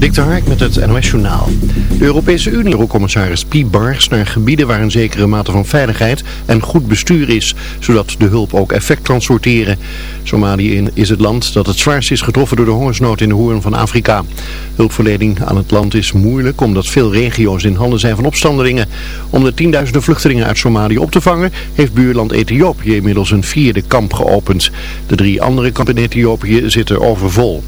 Dik Hark met het NOS Journaal. De Europese Unie, Eurocommissaris Bargs naar gebieden waar een zekere mate van veiligheid en goed bestuur is, zodat de hulp ook effect transporteren. Somalië is het land dat het zwaarst is getroffen door de hongersnood in de hoorn van Afrika. Hulpverlening aan het land is moeilijk omdat veel regio's in handen zijn van opstandelingen. Om de tienduizenden vluchtelingen uit Somalië op te vangen, heeft buurland Ethiopië inmiddels een vierde kamp geopend. De drie andere kampen in Ethiopië zitten overvol.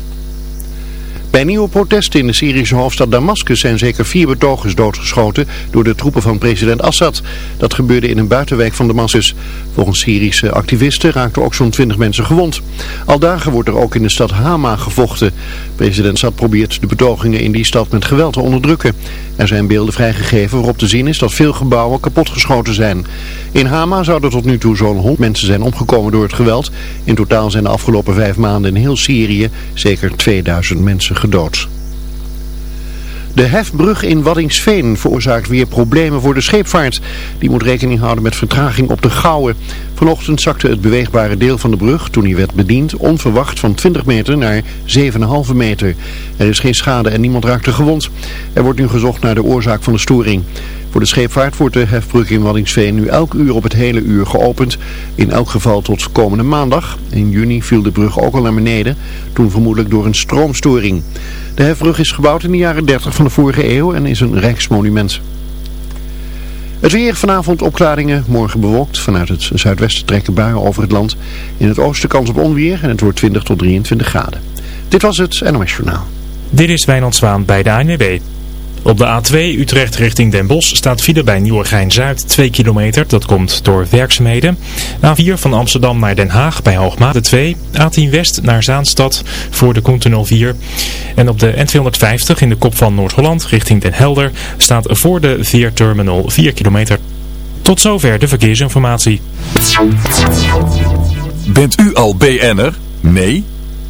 Bij nieuwe protesten in de Syrische hoofdstad Damascus zijn zeker vier betogers doodgeschoten door de troepen van president Assad. Dat gebeurde in een buitenwijk van Damascus. Volgens Syrische activisten raakten ook zo'n twintig mensen gewond. Al dagen wordt er ook in de stad Hama gevochten. President Assad probeert de betogingen in die stad met geweld te onderdrukken. Er zijn beelden vrijgegeven waarop te zien is dat veel gebouwen kapotgeschoten zijn. In Hama zouden tot nu toe zo'n honderd mensen zijn omgekomen door het geweld. In totaal zijn de afgelopen vijf maanden in heel Syrië zeker 2000 mensen gedood. De hefbrug in Waddingsveen veroorzaakt weer problemen voor de scheepvaart. Die moet rekening houden met vertraging op de Gouwen. Vanochtend zakte het beweegbare deel van de brug, toen hij werd bediend, onverwacht van 20 meter naar 7,5 meter. Er is geen schade en niemand raakte gewond. Er wordt nu gezocht naar de oorzaak van de storing. Voor de scheepvaart wordt de hefbrug in Waddingsveen nu elk uur op het hele uur geopend. In elk geval tot komende maandag. In juni viel de brug ook al naar beneden, toen vermoedelijk door een stroomstoring. De hefbrug is gebouwd in de jaren 30 van de vorige eeuw en is een rijksmonument. Het weer vanavond opklaringen, morgen bewolkt. Vanuit het zuidwesten trekken buien over het land. In het oosten kans op onweer en het wordt 20 tot 23 graden. Dit was het NOS Journaal. Dit is Wijnand Zwaan bij de ANWB. Op de A2 Utrecht richting Den Bosch staat file bij Nieuwegein-Zuid 2 kilometer. Dat komt door werkzaamheden. A4 van Amsterdam naar Den Haag bij Hoogmaat de 2. A10 West naar Zaanstad voor de Koentunnel 4. En op de N250 in de kop van Noord-Holland richting Den Helder staat voor de Veerterminal 4 kilometer. Tot zover de verkeersinformatie. Bent u al BN'er? Nee?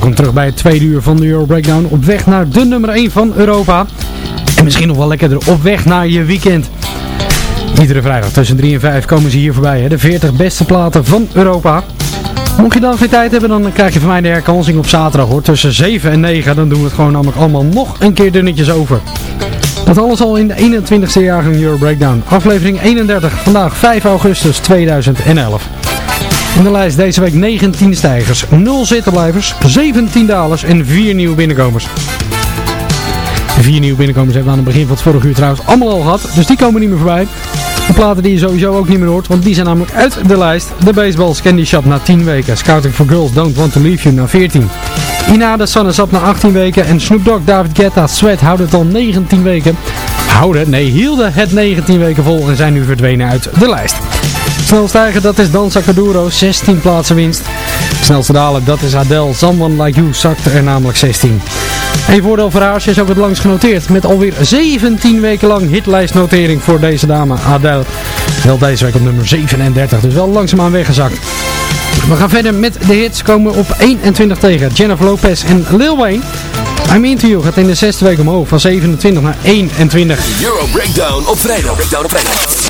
Welkom terug bij het tweede uur van de Euro Breakdown. Op weg naar de nummer 1 van Europa. En misschien nog wel lekkerder, op weg naar je weekend. Iedere vrijdag tussen 3 en 5 komen ze hier voorbij. Hè? De 40 beste platen van Europa. Mocht je dan geen tijd hebben, dan krijg je van mij de herkansing op zaterdag hoor. Tussen 7 en 9, dan doen we het gewoon namelijk allemaal nog een keer dunnetjes over. Dat alles al in de 21ste jaargang Euro Breakdown. Aflevering 31, vandaag 5 augustus 2011. In de lijst deze week 19 stijgers, 0 zittenblijvers, 17 dalers en 4 nieuwe binnenkomers. De vier nieuwe binnenkomers hebben we aan het begin van het vorige uur trouwens allemaal al gehad, dus die komen niet meer voorbij. De platen die je sowieso ook niet meer hoort, want die zijn namelijk uit de lijst. De Baseballs Candy Shop na 10 weken, Scouting for Girls Don't Want To Leave You na 14. Ina de Sun is Up na 18 weken en Snoop Dogg David Guetta Sweat houdt het al 19 weken. Houden, nee hielden het 19 weken vol en zijn nu verdwenen uit de lijst. Snel stijgen, dat is Danza Caduro, 16 plaatsen winst. Snelste dalen, dat is Adele. Someone Like You zakte er namelijk 16. Een voordeel voor haar, ze is ook het langst genoteerd. Met alweer 17 weken lang hitlijstnotering voor deze dame, Adele. Wel deze week op nummer 37, dus wel langzaamaan weggezakt. We gaan verder met de hits, komen op 21 tegen. Jennifer Lopez en Lil Wayne. I'm Into You gaat in de zesde week omhoog, van 27 naar 21. Euro Breakdown op vrijdag. Breakdown op vrijdag.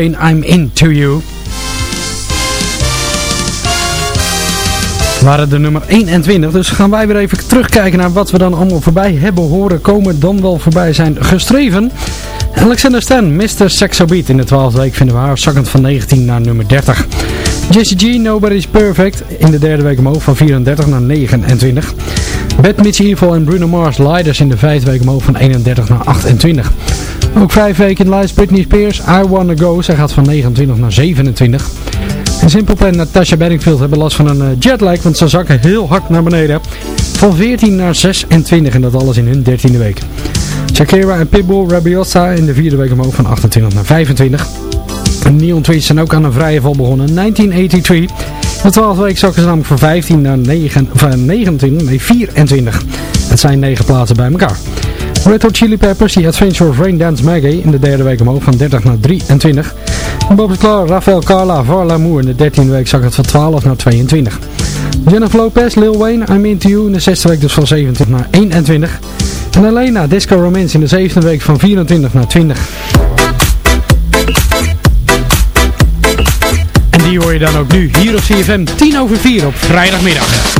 Wayne, I'm Into You. Waren de nummer 21, dus gaan wij weer even terugkijken naar wat we dan allemaal voorbij hebben horen komen, dan wel voorbij zijn gestreven. Alexander Stan, Mr. Sexo Beat in de 12e week vinden we haar zakkend van 19 naar nummer 30. Jessie G, Nobody's Perfect in de derde week omhoog van 34 naar 29. Bad Mitch Evil en Bruno Mars, Leiders in de vijfde week omhoog van 31 naar 28. Ook vijf weken in lijst Britney Spears, I Wanna Go. Zij gaat van 29 naar 27. En Simple en Natasha Bedingfield hebben last van een eh, jetlag, want ze zakken heel hard naar beneden. Van 14 naar 26 en dat alles in hun 13e week. Shakira en Pitbull Rabiosa in de vierde week omhoog van 28 naar 25. En Neon Tweets zijn ook aan een vrije val begonnen. 1983. De 12 week zakken ze namelijk van 15 naar 9, 24. Het zijn 9 plaatsen bij elkaar. Red Hot Chili Peppers, The Adventure of Raindance Maggie in de derde week omhoog van 30 naar 23. En Bob Klaar, Rafael Carla, Varla Moore in de dertiende week zak het van 12 naar 22. Jennifer Lopez, Lil Wayne, I'm Into You in de zesde week dus van 70 naar 21. En Elena, Disco Romance in de zevende week van 24 naar 20. En die hoor je dan ook nu hier op CFM 10 over 4 op vrijdagmiddag.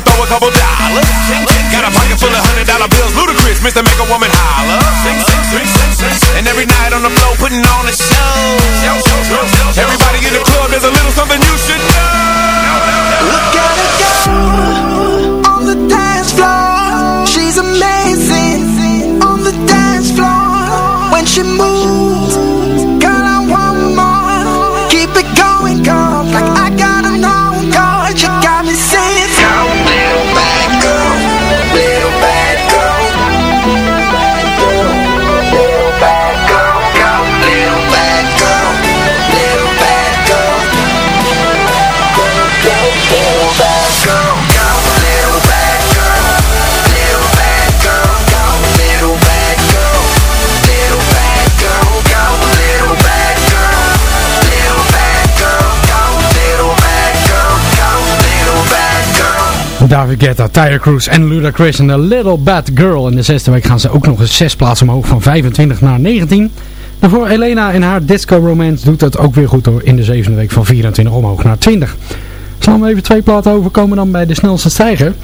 When throw a couple dollars. Got a pocket full of hundred dollar bills, ludicrous, Mr. Make a Woman Holler. And every night on the floor, putting on a show. Everybody in the club, there's a little something you should know. Look at her go on the dance floor. She's amazing on the dance floor. When she moves, Guetta, Tyre Cruise en Ludacris en The Little Bad Girl. In de zesde week gaan ze ook nog eens zes plaatsen omhoog van 25 naar 19. En voor Elena en haar Disco Romance doet het ook weer goed hoor. In de zevende week van 24 omhoog naar 20. Slaan we even twee platen over, komen dan bij de snelste stijger.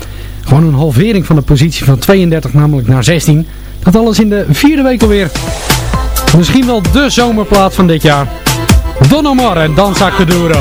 Gewoon een halvering van de positie van 32 namelijk naar 16. Dat alles in de vierde week alweer. Misschien wel de zomerplaat van dit jaar. Don Omar en Danza Kuduro.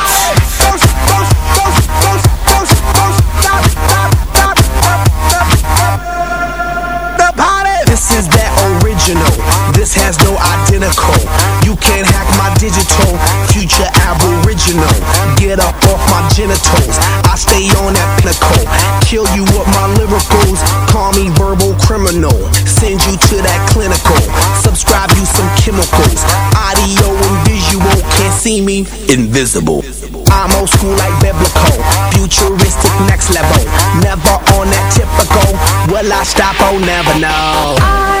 Invisible. I'm old school like biblical. Futuristic next level. Never on that typical. Will I stop? Oh, never know. I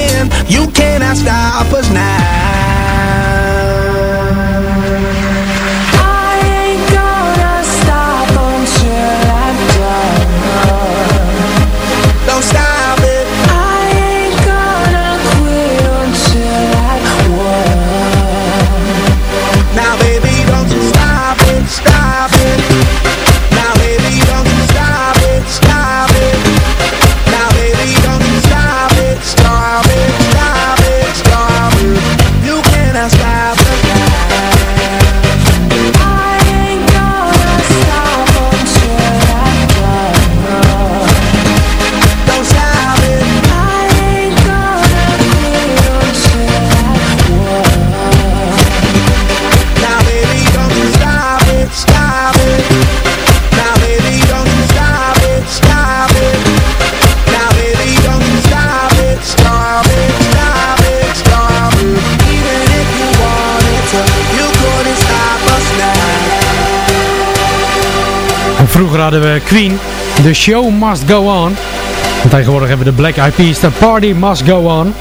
you cannot stop us now. Vroeger we Queen, The Show Must Go On. En tegenwoordig hebben we de Black Eyed Peas, The Party Must Go On.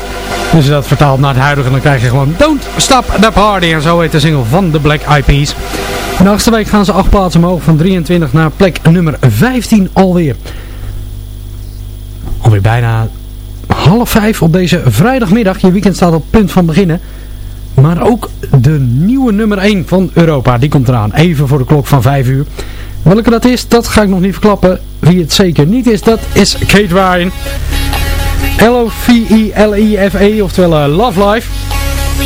Dus dat vertaalt naar het huidige dan krijg je gewoon Don't Stop the Party. En zo heet de single van de Black Eyed Peas. De week gaan ze acht plaatsen omhoog van 23 naar plek nummer 15 alweer. Alweer bijna half vijf op deze vrijdagmiddag. Je weekend staat op punt van beginnen. Maar ook de nieuwe nummer 1 van Europa, die komt eraan. Even voor de klok van 5 uur. Welke dat is, dat ga ik nog niet verklappen. Wie het zeker niet is, dat is Kate Ryan. L-O-V-I-L-I-F-E, oftewel uh, Love Life.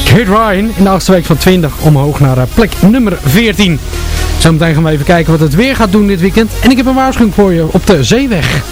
Kate Ryan in de achtste week van 20 omhoog naar uh, plek nummer 14. Zometeen gaan we even kijken wat het weer gaat doen dit weekend. En ik heb een waarschuwing voor je op de zeeweg.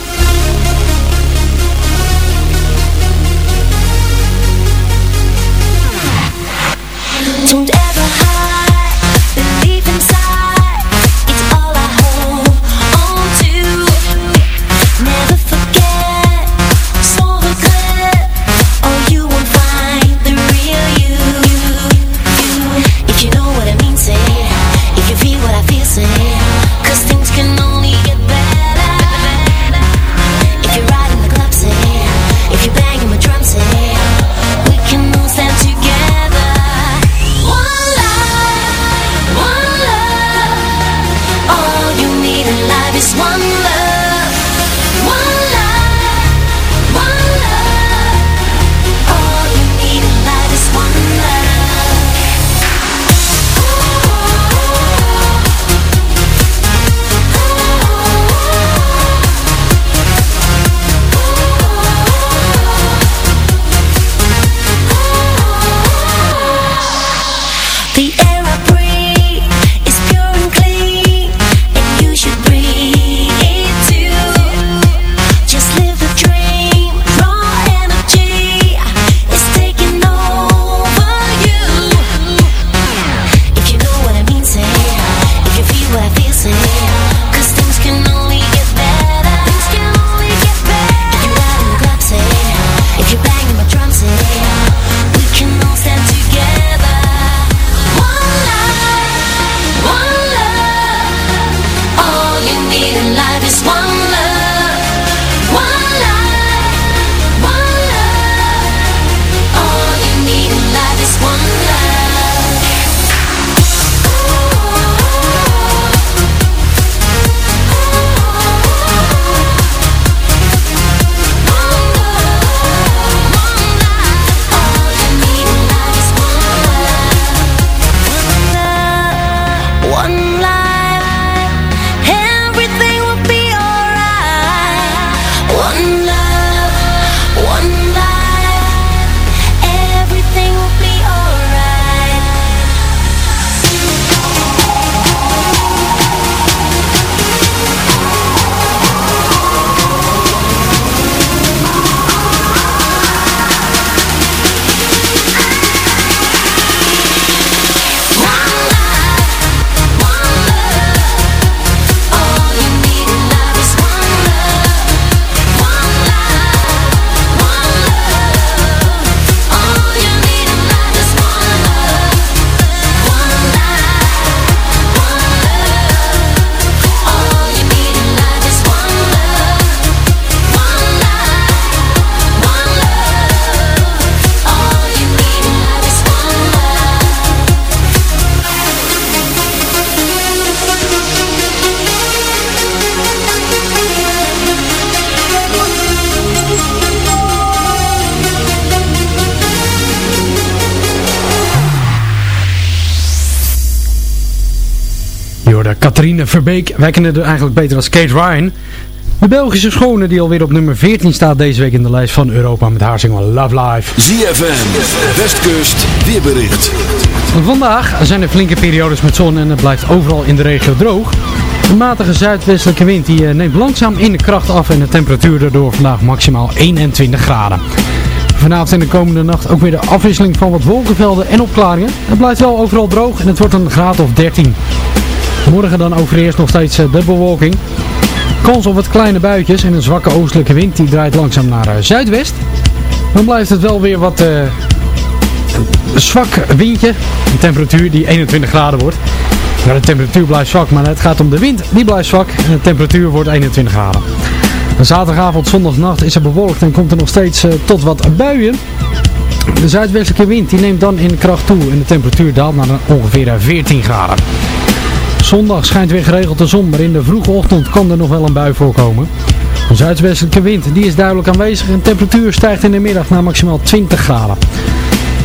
Verbeek. Wij kennen er eigenlijk beter als Kate Ryan. De Belgische schone die alweer op nummer 14 staat deze week in de lijst van Europa met haar single Love Life. ZFM, Westkust, weerbericht. Vandaag zijn er flinke periodes met zon en het blijft overal in de regio droog. De matige zuidwestelijke wind die eh, neemt langzaam in de kracht af en de temperatuur daardoor vandaag maximaal 21 graden. Vanavond en de komende nacht ook weer de afwisseling van wat wolkenvelden en opklaringen. Het blijft wel overal droog en het wordt een graad of 13. Morgen dan overeerst nog steeds eh, de bewolking. Kans op wat kleine buitjes en een zwakke oostelijke wind die draait langzaam naar uh, zuidwest. Dan blijft het wel weer wat uh, zwak windje. Een temperatuur die 21 graden wordt. Ja, de temperatuur blijft zwak, maar het gaat om de wind. Die blijft zwak en de temperatuur wordt 21 graden. Zaterdagavond, zondagnacht is er bewolkt en komt er nog steeds tot wat buien. De zuidwestelijke wind die neemt dan in kracht toe en de temperatuur daalt naar ongeveer 14 graden. Zondag schijnt weer geregeld de zon, maar in de vroege ochtend kan er nog wel een bui voorkomen. De zuidwestelijke wind die is duidelijk aanwezig en de temperatuur stijgt in de middag naar maximaal 20 graden.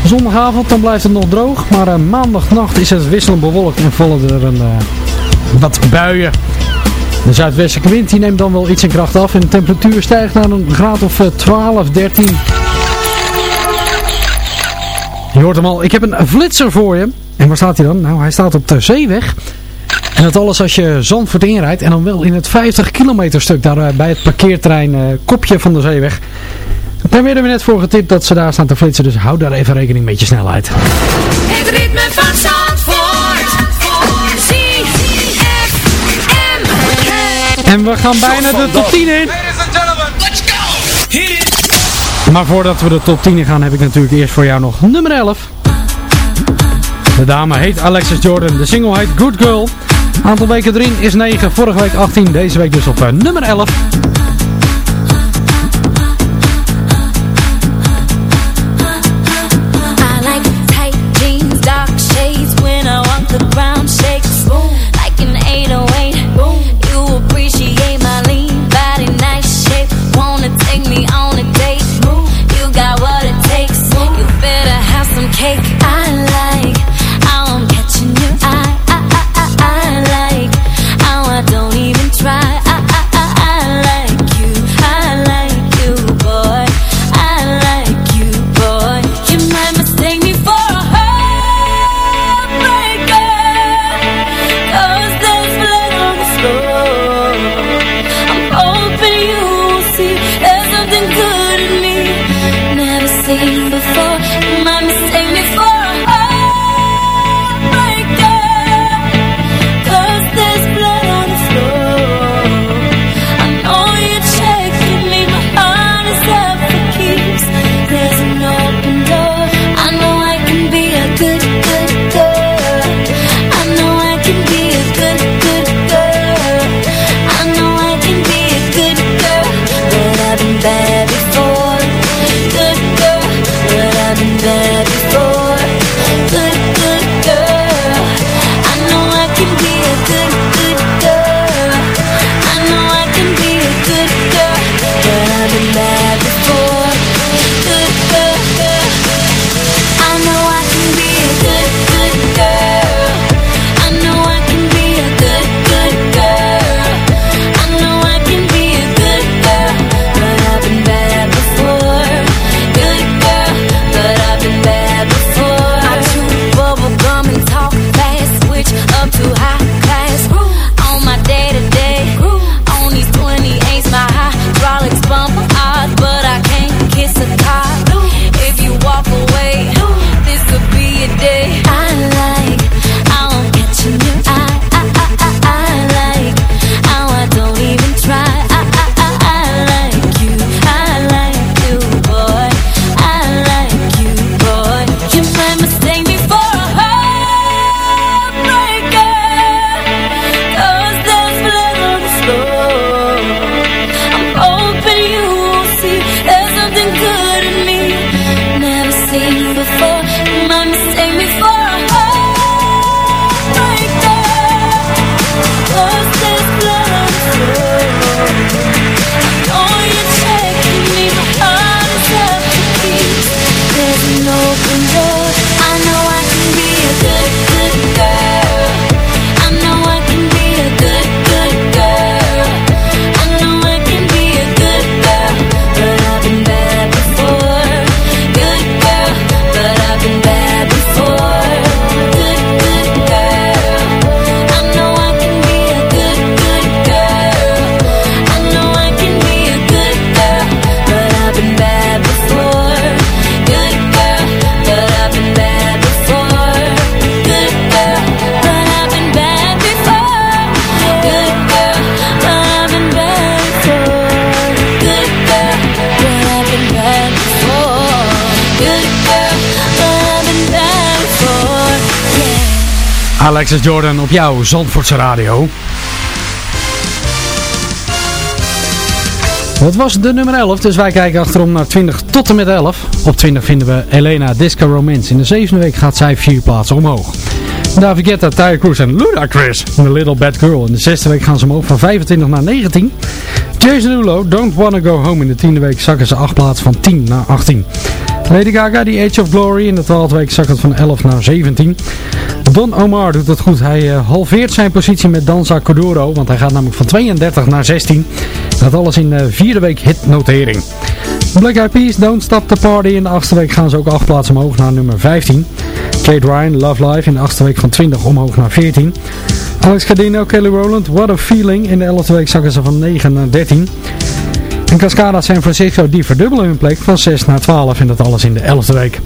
Zondagavond dan blijft het nog droog, maar uh, maandagnacht is het wisselend bewolkt en vallen er een, uh, wat buien. De zuidwestelijke wind die neemt dan wel iets in kracht af en de temperatuur stijgt naar een graad of 12, 13. Je hoort hem al, ik heb een flitser voor je. En waar staat hij dan? Nou, hij staat op de zeeweg. En dat alles als je Zandvoort inrijdt en dan wel in het 50 kilometer stuk daar bij het parkeerterrein uh, Kopje van de Zeeweg. Daar werden we net voor getipt dat ze daar staan te flitsen, dus hou daar even rekening met je snelheid. Het ritme van Zandvoort. En we gaan bijna de top 10 in. Maar voordat we de top 10 in gaan heb ik natuurlijk eerst voor jou nog nummer 11. De dame heet Alexis Jordan. De single heet Good Girl. Aantal weken erin is 9. Vorige week 18. Deze week dus op uh, nummer 11. I Alexis Jordan op jouw Zandvoortse radio. Dat was de nummer 11, dus wij kijken achterom naar 20 tot en met 11. Op 20 vinden we Elena Disco Romance. In de zevende week gaat zij vier plaatsen omhoog. David Guetta, Tyre Cruz en Ludacris, The Little Bad Girl. In de zesde week gaan ze omhoog van 25 naar 19. Jason Derulo, Don't Wanna Go Home. In de tiende week zakken ze acht plaatsen van 10 naar 18. Lady Gaga, The Age of Glory. In de twaalfde week zakt het van 11 naar 17. Don Omar doet het goed. Hij uh, halveert zijn positie met Danza Corduro. Want hij gaat namelijk van 32 naar 16. Dat alles in de vierde week hitnotering. Black Eyed Peas, Don't Stop the Party. In de achtste week gaan ze ook acht plaatsen omhoog naar nummer 15. Jade Ryan, Love Life. In de achtste week van 20 omhoog naar 14. Alex Cadino, Kelly Rowland, What a Feeling. In de elfde week zakken ze van 9 naar 13. En Cascada San Francisco die verdubbelen hun plek van 6 naar 12 en dat alles in de 11e week.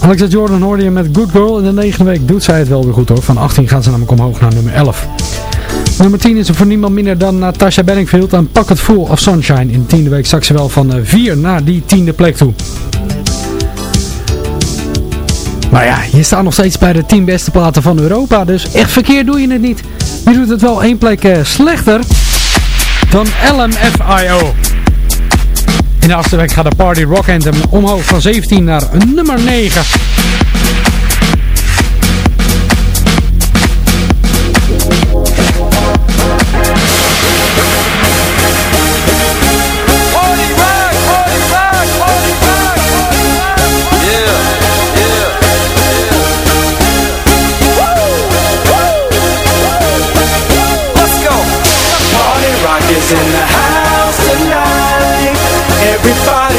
Alexa Jordan hoorde je met Good Girl. In de negende week doet zij het wel weer goed hoor. Van 18 gaan ze namelijk omhoog naar nummer 11. Nummer 10 is er voor niemand minder dan Natasha Bedingfield en Pocket Full of Sunshine. In de tiende week zak ze wel van 4 naar die tiende plek toe. Maar ja, je staat nog steeds bij de 10 beste platen van Europa. Dus echt verkeerd doe je het niet. Je doet het wel één plek uh, slechter dan LMFIO. In de achtste week gaat de Party Rock Anthem omhoog van 17 naar nummer 9.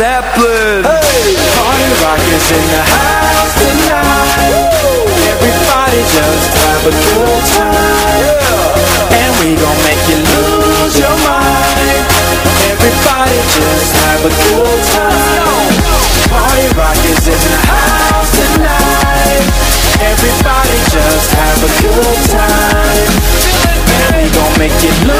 Zeppelin. Hey, party rock is in the house tonight. Everybody just have a good time. Yeah. And we gon' make you lose your mind. Everybody just have a good time. Party rock is in the house tonight. Everybody just have a good time. And we gon' make you lose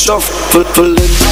shuffling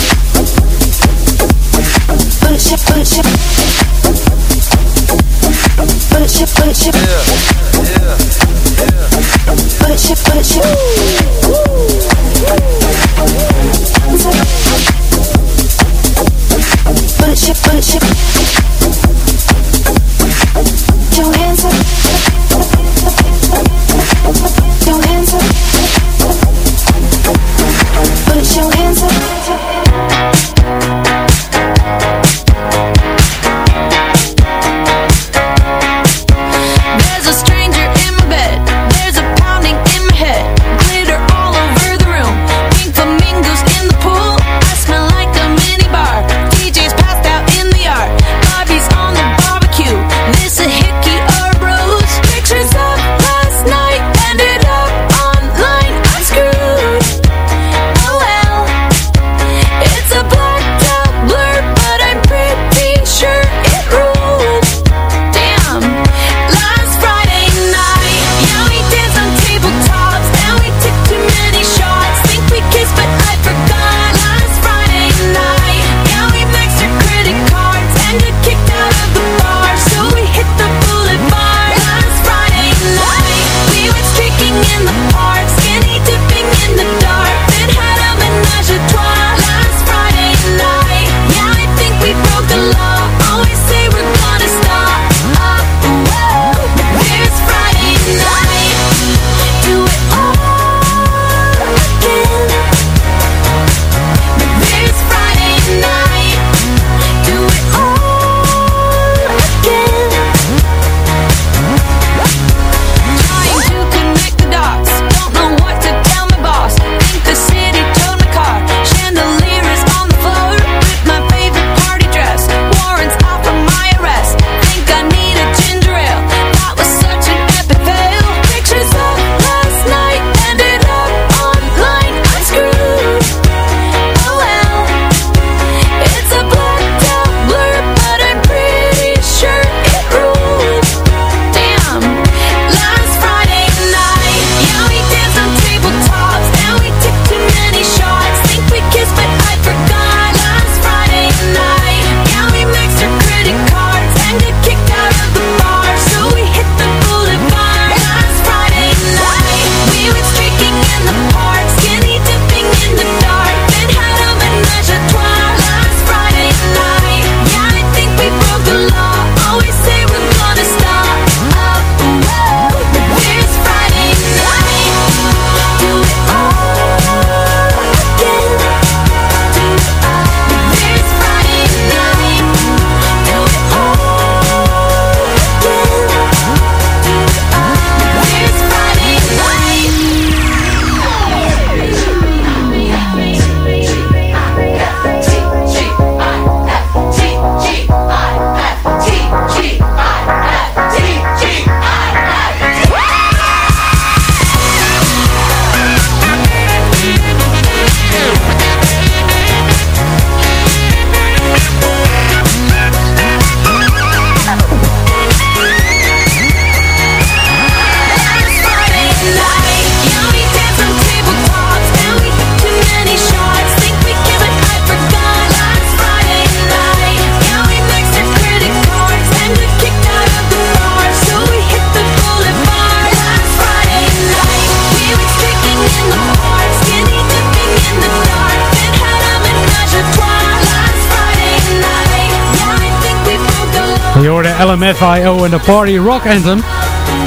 LMFIO en de Party Rock Anthem.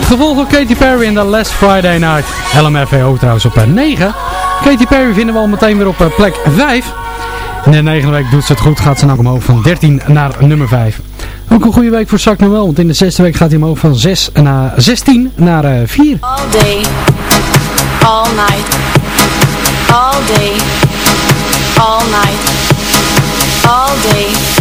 Gevolgd door Katy Perry in the Last Friday Night. LMFIO trouwens op eh, 9. Katy Perry vinden we al meteen weer op eh, plek 5. In de negende week doet ze het goed, gaat ze nou omhoog van 13 naar nummer 5. Ook een goede week voor Zak Noël, want in de zesde week gaat hij omhoog van 6 naar 16 naar eh, 4. All day, all night, all day, all night, all day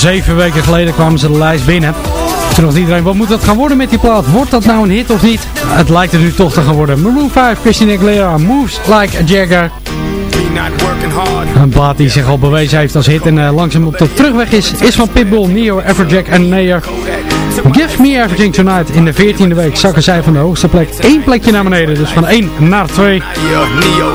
Zeven weken geleden kwamen ze de lijst binnen. Toen dacht iedereen, wat moet dat gaan worden met die plaat? Wordt dat nou een hit of niet? Het lijkt er nu toch te gaan worden. Maroon 5, Christina Aguilera, Moves Like a Jagger. Een plaat die zich al bewezen heeft als hit en uh, langzaam op de terugweg is, is van Pitbull, Neo, Everjack en Nayer. Give Me Everything Tonight. In de 14e week zakken zij van de hoogste plek één plekje naar beneden. Dus van 1 naar 2. Neo,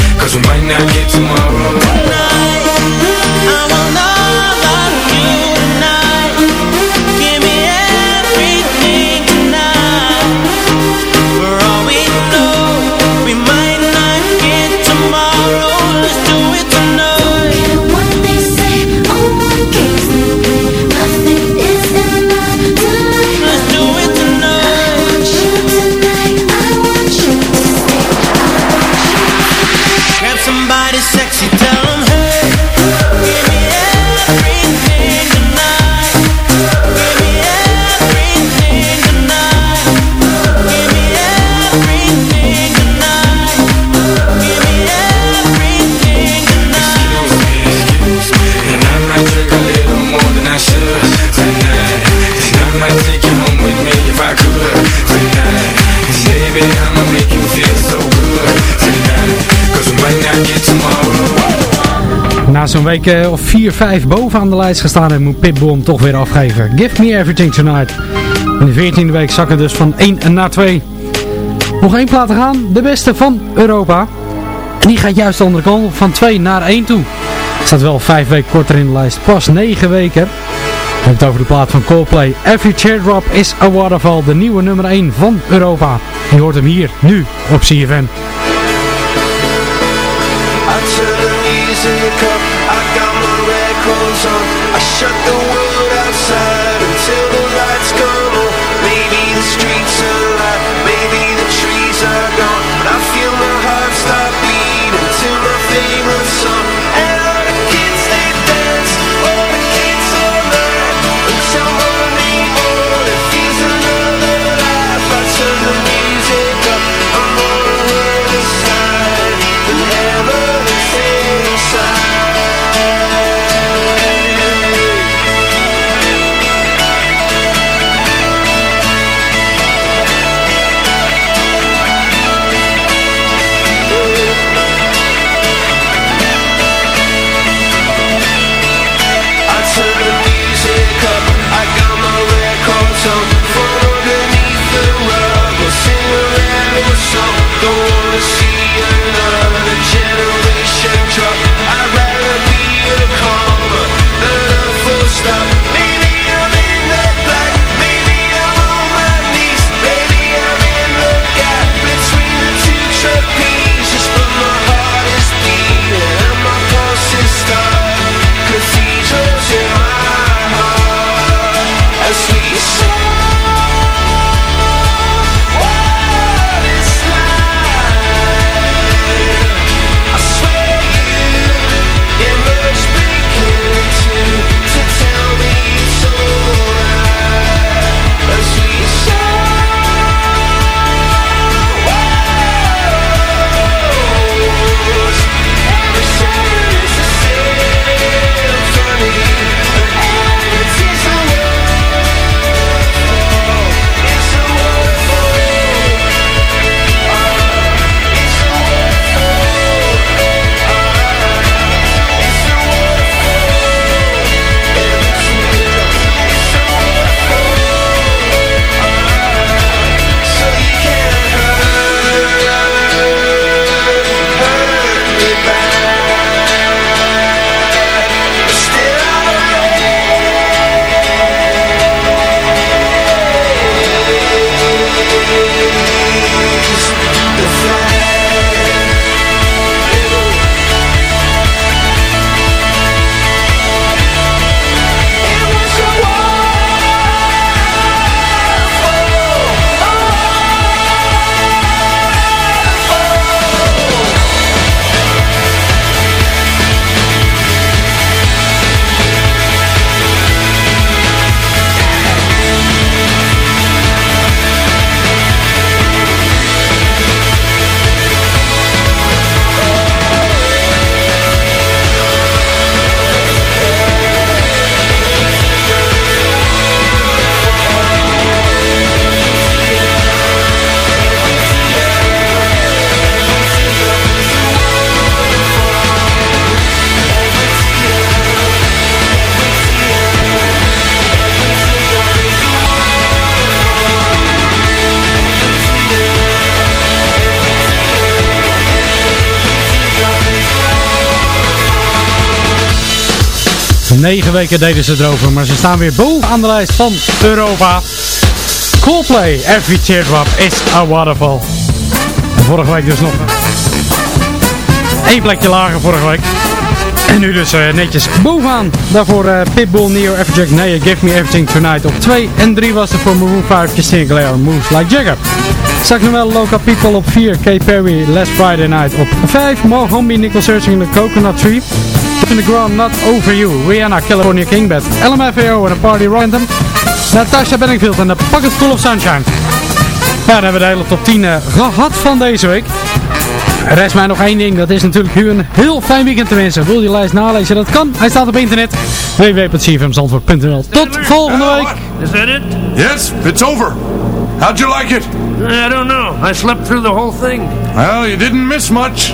Cause we might not get tomorrow. Tonight, I wanna love zo'n week eh, of 4, 5 bovenaan de lijst gestaan en moet Pitbull toch weer afgeven. Give me everything tonight. In de 14e week zakken dus van 1 naar 2. Nog één plaat te gaan. De beste van Europa. En die gaat juist de andere kant van 2 naar 1 toe. Staat wel 5 weken korter in de lijst. Pas 9 weken. We hebben het over de plaat van Coldplay. Every Teardrop is a Waterfall. De nieuwe nummer 1 van Europa. Je hoort hem hier, nu, op CFM. Music up, I got my records on. I shut the world Negen weken deden ze erover, maar ze staan weer bovenaan de lijst van Europa. Coldplay, Every Teardrop is a Waterfall. En vorige week dus nog één plekje lager vorige week. En nu dus uh, netjes bovenaan. Daarvoor uh, Pitbull, Neo, Everjack, Naya, Give Me Everything Tonight op 2. En 3 was er voor Maroon 5, Christina Aguilera, Moves Like Jagger. Zag nog wel Local People op 4. Kate Perry, Last Friday Night op 5. Mohambi, Nickel Searching the Coconut Tree. In the Ground, Not Over You. Rihanna, California Kingbed. LMFAO en A Party Random. Natasha Bedingfield en The Pocket Full of Sunshine. Ja, dan hebben we de hele top 10 uh, gehad van deze week. Er rest mij nog één ding, dat is natuurlijk u een heel fijn weekend te wensen. Wil je die lijst nalezen? Dat kan. Hij staat op internet. www.cfmzandvoort.nl Tot volgende week. Is that it? Yes, it's over. How'd you like it? I don't know. I slept through the whole thing. Well, you didn't miss much.